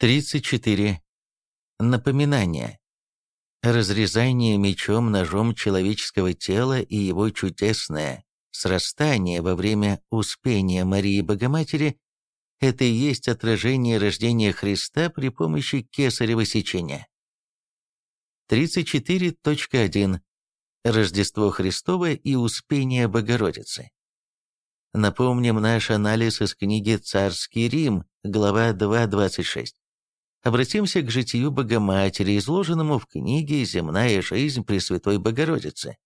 34. Напоминание. Разрезание мечом-ножом человеческого тела и его чудесное срастание во время успения Марии Богоматери – это и есть отражение рождения Христа при помощи кесарево сечения. 34.1. Рождество Христово и Успение Богородицы. Напомним наш анализ из книги «Царский Рим», глава 2.26. Обратимся к житию Богоматери, изложенному в книге «Земная жизнь Пресвятой Богородицы».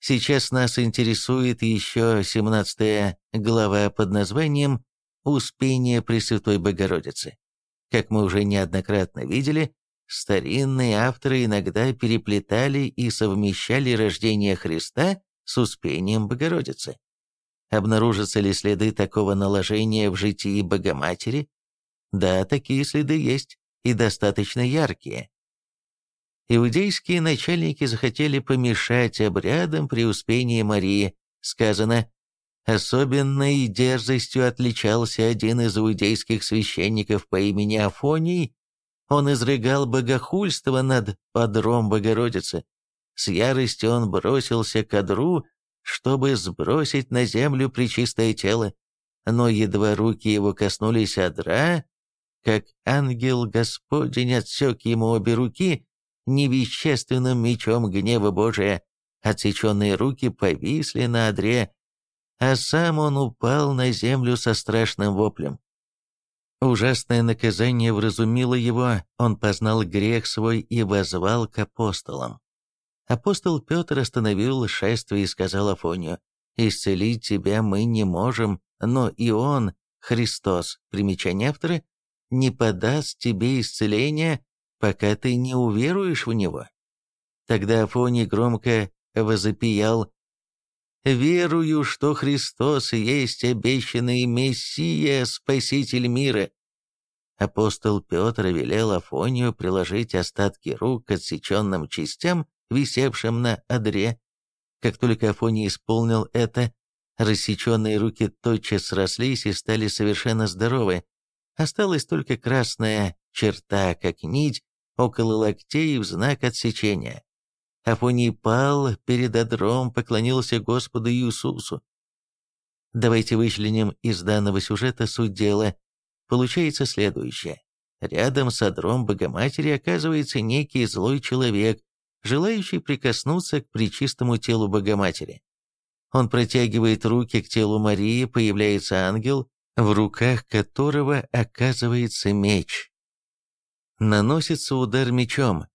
Сейчас нас интересует еще 17 глава под названием «Успение Пресвятой Богородицы». Как мы уже неоднократно видели, старинные авторы иногда переплетали и совмещали рождение Христа с Успением Богородицы. Обнаружатся ли следы такого наложения в житии Богоматери? Да, такие следы есть, и достаточно яркие. Иудейские начальники захотели помешать обрядам при Успении Марии. Сказано, особенной дерзостью отличался один из иудейских священников по имени Афоний. Он изрыгал богохульство над подром Богородицы. С яростью он бросился к одру чтобы сбросить на землю причистое тело, но едва руки его коснулись одра, как ангел Господень отсек ему обе руки невещественным мечом гнева Божия, отсеченные руки повисли на одре, а сам он упал на землю со страшным воплем. Ужасное наказание вразумило его, он познал грех свой и возвал к апостолам. Апостол Петр остановил шествие и сказал Афонию, «Исцелить тебя мы не можем, но и Он, Христос, примечание автора, не подаст тебе исцеления, пока ты не уверуешь в Него». Тогда Афоний громко возопиял, «Верую, что Христос есть обещанный Мессия, Спаситель мира». Апостол Петр велел Афонию приложить остатки рук к отсеченным частям висевшим на одре. Как только Афоний исполнил это, рассеченные руки тотчас срослись и стали совершенно здоровы. Осталась только красная черта, как нить, около локтей в знак отсечения. Афоний пал перед одром, поклонился Господу Иисусу. Давайте вычленим из данного сюжета суть дела. Получается следующее. Рядом с одром Богоматери оказывается некий злой человек, желающий прикоснуться к причистому телу Богоматери. Он протягивает руки к телу Марии, появляется ангел, в руках которого оказывается меч. Наносится удар мечом.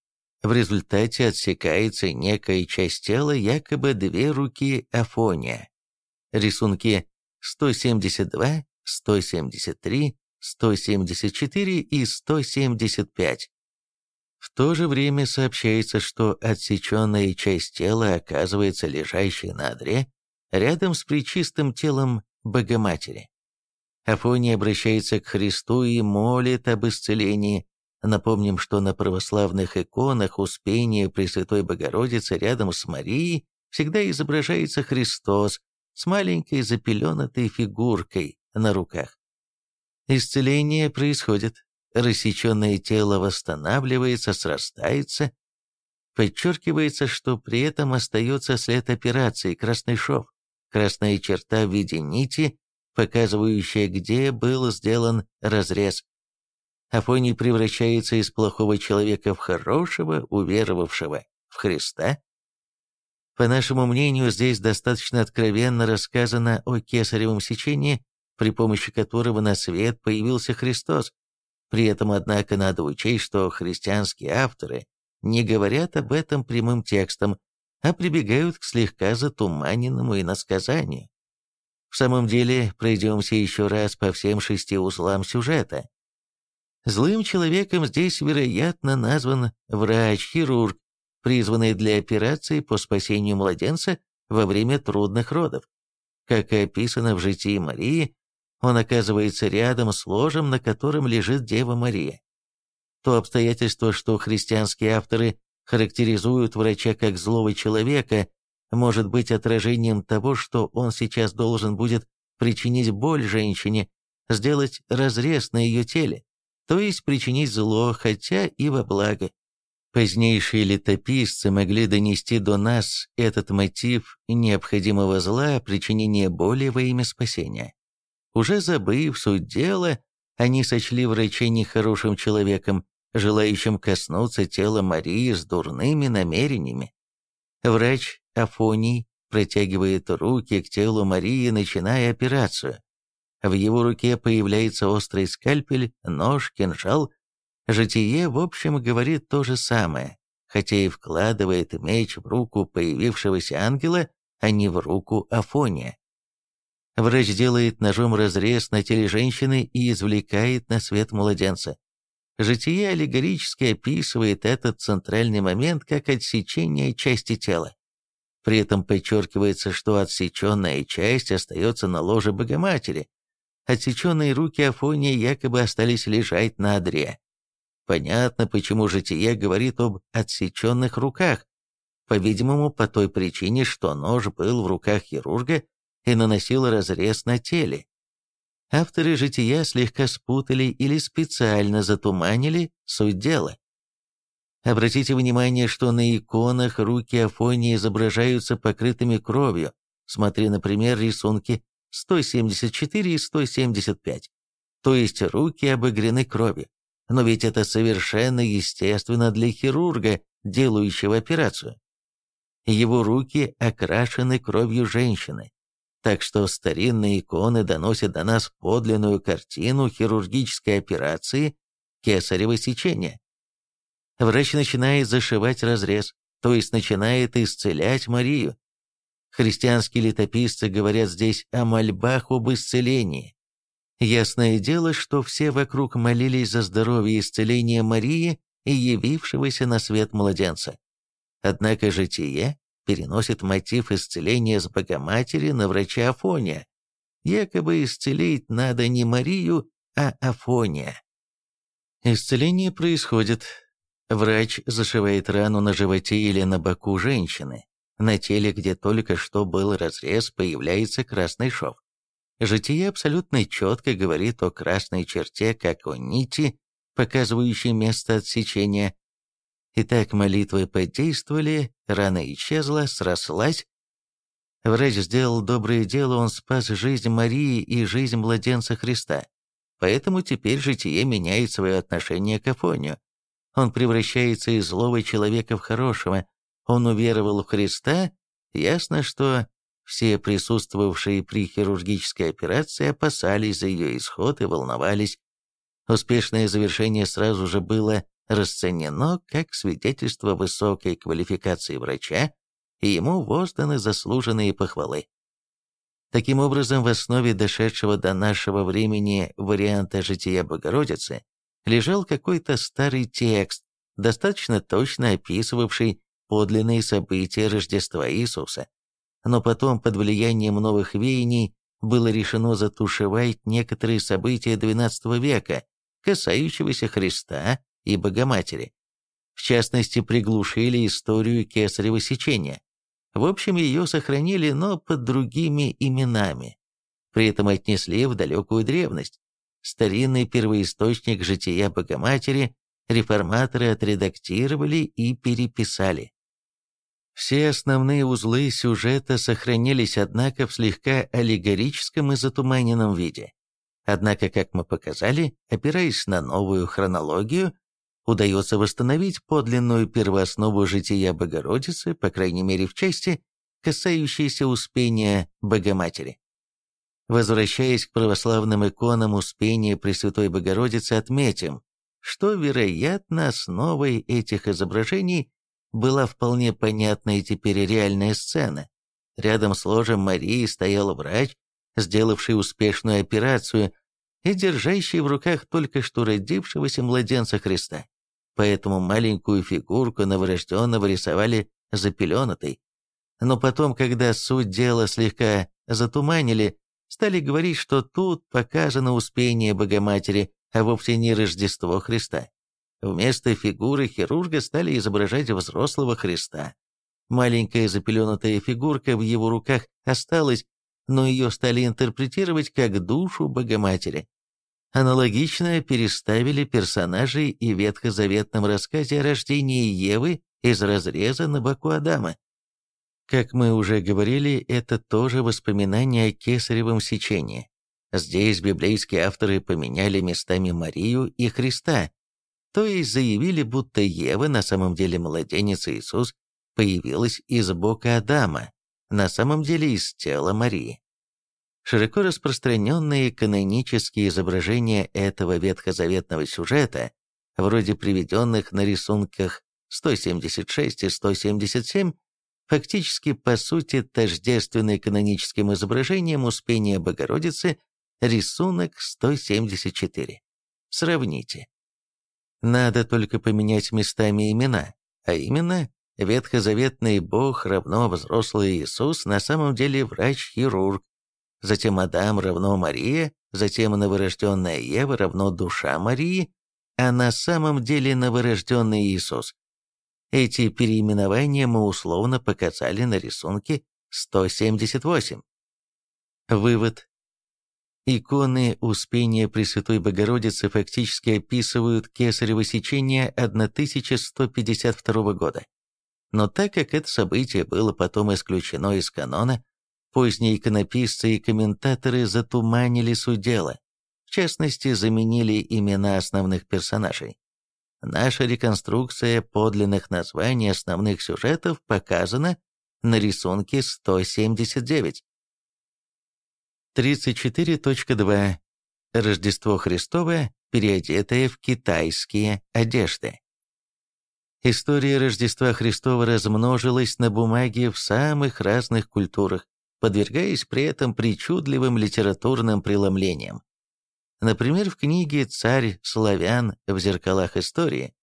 В результате отсекается некая часть тела, якобы две руки Афония. Рисунки 172, 173, 174 и 175. В то же время сообщается, что отсеченная часть тела оказывается лежащей на одре рядом с причистым телом Богоматери. Афония обращается к Христу и молит об исцелении. Напомним, что на православных иконах Успения Пресвятой Богородицы рядом с Марией всегда изображается Христос с маленькой запеленатой фигуркой на руках. Исцеление происходит рассеченное тело восстанавливается, срастается. Подчеркивается, что при этом остается след операции красный шов, красная черта в виде нити, показывающая, где был сделан разрез. Афоний превращается из плохого человека в хорошего, уверовавшего в Христа. По нашему мнению, здесь достаточно откровенно рассказано о кесаревом сечении, при помощи которого на свет появился Христос, при этом, однако, надо учесть, что христианские авторы не говорят об этом прямым текстом, а прибегают к слегка затуманенному иносказанию. В самом деле, пройдемся еще раз по всем шести узлам сюжета. Злым человеком здесь, вероятно, назван врач-хирург, призванный для операции по спасению младенца во время трудных родов. Как и описано в житии Марии, он оказывается рядом с ложем, на котором лежит Дева Мария. То обстоятельство, что христианские авторы характеризуют врача как злого человека, может быть отражением того, что он сейчас должен будет причинить боль женщине, сделать разрез на ее теле, то есть причинить зло, хотя и во благо. Позднейшие летописцы могли донести до нас этот мотив необходимого зла, причинения боли во имя спасения. Уже забыв суть дела, они сочли врача нехорошим человеком, желающим коснуться тела Марии с дурными намерениями. Врач Афоний протягивает руки к телу Марии, начиная операцию. В его руке появляется острый скальпель, нож, кинжал. Житие, в общем, говорит то же самое, хотя и вкладывает меч в руку появившегося ангела, а не в руку Афония. Врач делает ножом разрез на теле женщины и извлекает на свет младенца. Житие аллегорически описывает этот центральный момент как отсечение части тела. При этом подчеркивается, что отсеченная часть остается на ложе Богоматери. Отсеченные руки Афония якобы остались лежать на одре. Понятно, почему житие говорит об отсеченных руках. По-видимому, по той причине, что нож был в руках хирурга и наносил разрез на теле. Авторы жития слегка спутали или специально затуманили суть дела. Обратите внимание, что на иконах руки Афонии изображаются покрытыми кровью. Смотри, например, рисунки 174 и 175. То есть руки обогрены кровью. Но ведь это совершенно естественно для хирурга, делающего операцию. Его руки окрашены кровью женщины. Так что старинные иконы доносят до нас подлинную картину хирургической операции кесарево сечения. Врач начинает зашивать разрез, то есть начинает исцелять Марию. Христианские летописцы говорят здесь о мольбах об исцелении. Ясное дело, что все вокруг молились за здоровье и исцеление Марии и явившегося на свет младенца. Однако житие переносит мотив исцеления с Богоматери на врача Афония. Якобы исцелить надо не Марию, а Афония. Исцеление происходит, Врач зашивает рану на животе или на боку женщины. На теле, где только что был разрез, появляется красный шов. Житие абсолютно четко говорит о красной черте, как о нити, показывающей место отсечения. Итак, молитвы подействовали, рана исчезла, срослась. Врач сделал доброе дело, он спас жизнь Марии и жизнь младенца Христа. Поэтому теперь житие меняет свое отношение к Афонию. Он превращается из злого человека в хорошего. Он уверовал в Христа. Ясно, что все присутствовавшие при хирургической операции опасались за ее исход и волновались. Успешное завершение сразу же было расценено как свидетельство высокой квалификации врача, и ему возданы заслуженные похвалы. Таким образом, в основе дошедшего до нашего времени варианта «Жития Богородицы» лежал какой-то старый текст, достаточно точно описывавший подлинные события Рождества Иисуса. Но потом, под влиянием новых веяний, было решено затушевать некоторые события XII века, касающегося Христа и Богоматери. В частности, приглушили историю кесарево сечения. В общем, ее сохранили, но под другими именами. При этом отнесли в далекую древность старинный первоисточник жития Богоматери реформаторы отредактировали и переписали. Все основные узлы сюжета сохранились, однако, в слегка аллегорическом и затуманенном виде. Однако, как мы показали, опираясь на новую хронологию, удается восстановить подлинную первооснову жития Богородицы, по крайней мере в части, касающейся успения Богоматери. Возвращаясь к православным иконам Успения Пресвятой Богородицы, отметим, что, вероятно, основой этих изображений была вполне понятная теперь реальная сцена. Рядом с ложем Марии стоял врач, сделавший успешную операцию и держащий в руках только что родившегося младенца Христа. Поэтому маленькую фигурку новорожденного рисовали запеленатой. Но потом, когда суть дела слегка затуманили, стали говорить, что тут показано успение Богоматери, а вовсе не Рождество Христа. Вместо фигуры хирурга стали изображать взрослого Христа. Маленькая запеленутая фигурка в его руках осталась, но ее стали интерпретировать как душу Богоматери. Аналогично переставили персонажей и в ветхозаветном рассказе о рождении Евы из разреза на боку Адама. Как мы уже говорили, это тоже воспоминание о кесаревом сечении. Здесь библейские авторы поменяли местами Марию и Христа, то есть заявили, будто Ева, на самом деле младенец Иисус, появилась из бока Адама, на самом деле из тела Марии. Широко распространенные канонические изображения этого ветхозаветного сюжета, вроде приведенных на рисунках 176 и 177, фактически по сути тождественны каноническим изображениям Успения Богородицы рисунок 174. Сравните. Надо только поменять местами имена, а именно ветхозаветный Бог равно взрослый Иисус на самом деле врач-хирург, затем Адам равно Мария, затем новорожденная Ева равно душа Марии, а на самом деле новорожденный Иисус. Эти переименования мы условно показали на рисунке 178. Вывод. Иконы Успения Пресвятой Богородицы фактически описывают кесарево сечение 1152 года. Но так как это событие было потом исключено из канона, поздние иконописцы и комментаторы затуманили суть в частности, заменили имена основных персонажей. Наша реконструкция подлинных названий основных сюжетов показана на рисунке 179. 34.2. Рождество Христово, переодетое в китайские одежды. История Рождества Христова размножилась на бумаге в самых разных культурах, подвергаясь при этом причудливым литературным преломлениям. Например, в книге «Царь славян в зеркалах истории»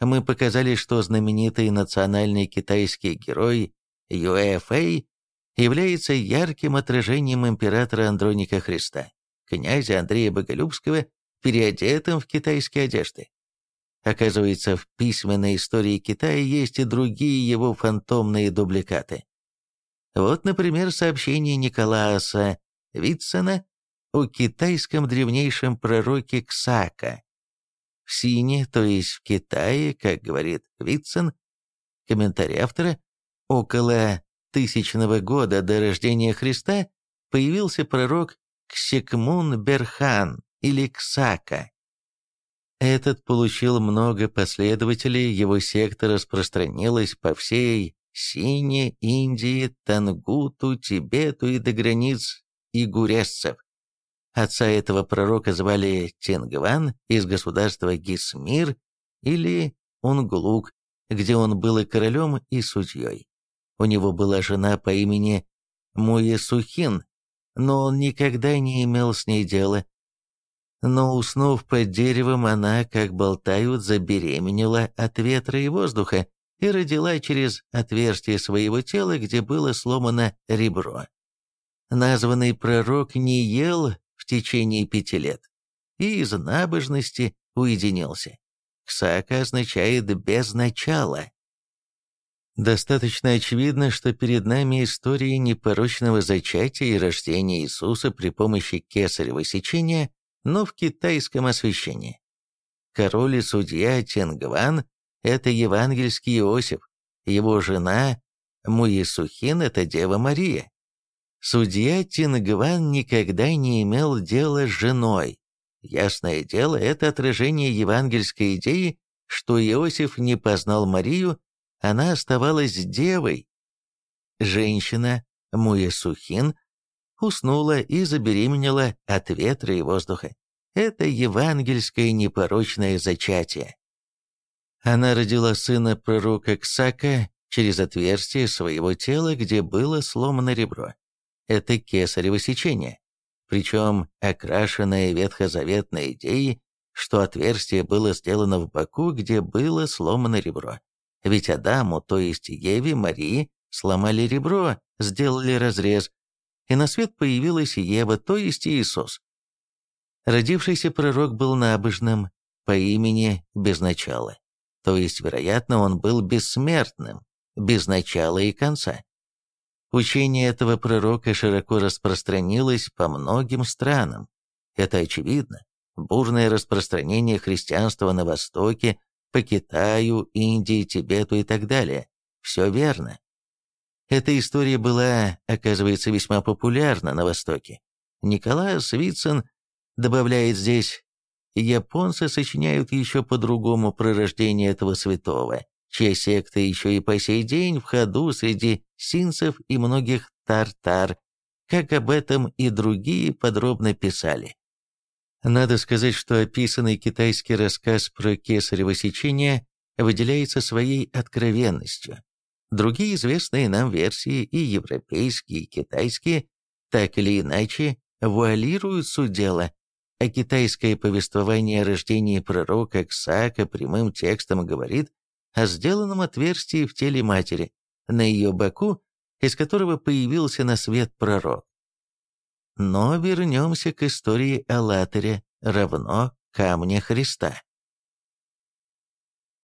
мы показали, что знаменитый национальный китайский герой Юэ Фэй является ярким отражением императора Андроника Христа, князя Андрея Боголюбского, переодетым в китайские одежды. Оказывается, в письменной истории Китая есть и другие его фантомные дубликаты. Вот, например, сообщение Николааса Витсена о китайском древнейшем пророке Ксака. В Сине, то есть в Китае, как говорит Витсен, комментарий автора, около тысячного года до рождения Христа появился пророк Ксекмун Берхан или Ксака. Этот получил много последователей, его секта распространилась по всей Сине, Индии, Тангуту, Тибету и до границ игуресцев. Отца этого пророка звали Тенгван из государства Гисмир или Унглук, где он был и королем, и судьей. У него была жена по имени Муесухин, но он никогда не имел с ней дела. Но уснув под деревом, она, как болтают, забеременела от ветра и воздуха и родила через отверстие своего тела, где было сломано ребро. Названный пророк не ел в течение пяти лет и из набожности уединился. Ксака означает «без начала». Достаточно очевидно, что перед нами история непорочного зачатия и рождения Иисуса при помощи кесарево сечения, но в китайском освящении. Король и судья Тенгван – это евангельский Иосиф, его жена Муесухин – это Дева Мария. Судья Тингван никогда не имел дела с женой. Ясное дело, это отражение евангельской идеи, что Иосиф не познал Марию, она оставалась девой. Женщина, Муесухин, уснула и забеременела от ветра и воздуха. Это евангельское непорочное зачатие. Она родила сына пророка Ксака через отверстие своего тела, где было сломано ребро это кесарево сечение, причем окрашенное ветхозаветной идеей, что отверстие было сделано в боку, где было сломано ребро. Ведь Адаму, то есть Еве, Марии, сломали ребро, сделали разрез, и на свет появилась Ева, то есть Иисус. Родившийся пророк был набожным, по имени без начала, то есть, вероятно, он был бессмертным, без начала и конца. Учение этого пророка широко распространилось по многим странам. Это очевидно. бурное распространение христианства на Востоке, по Китаю, Индии, Тибету и так далее. Все верно. Эта история была, оказывается, весьма популярна на Востоке. Николай Свицин добавляет здесь, японцы сочиняют еще по-другому про этого святого, чья секта еще и по сей день в ходу среди синцев и многих тартар, как об этом и другие подробно писали. Надо сказать, что описанный китайский рассказ про кесарево сечение выделяется своей откровенностью. Другие известные нам версии, и европейские, и китайские, так или иначе, вуалируют суть дела, а китайское повествование о рождении пророка Ксака прямым текстом говорит о сделанном отверстии в теле матери, на ее боку, из которого появился на свет пророк. Но вернемся к истории Аллатыря, равно камня Христа.